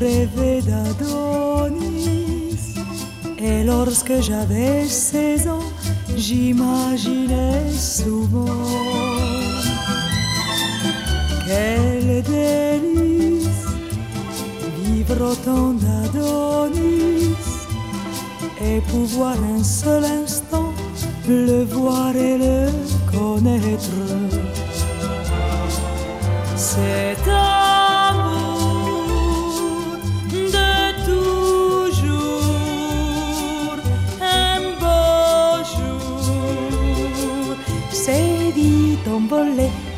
rêvais d'Adonis. Et lorsque j'avais 16 ans, j'imaginais souvent quel délice vivre autant d'Adonis et pouvoir un seul instant le voir et le connaître. C'est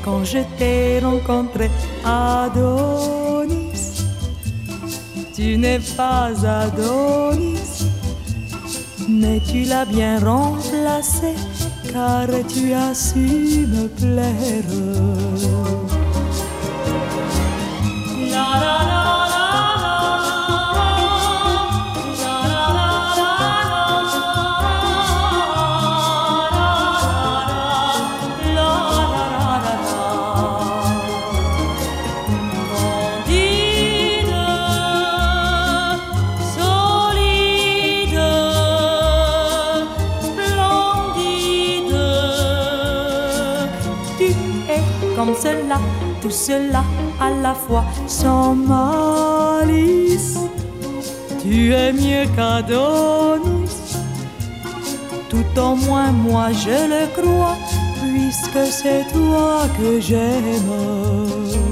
quand je t'ai rencontré, Adonis. Tu n'es pas Adonis, mais tu l'as bien remplacé, car tu as su me plaire. Comme cela, tout cela à la fois, sans malice. Tu es mieux qu'Adonis, tout au moins moi je le crois, puisque c'est toi que j'aime.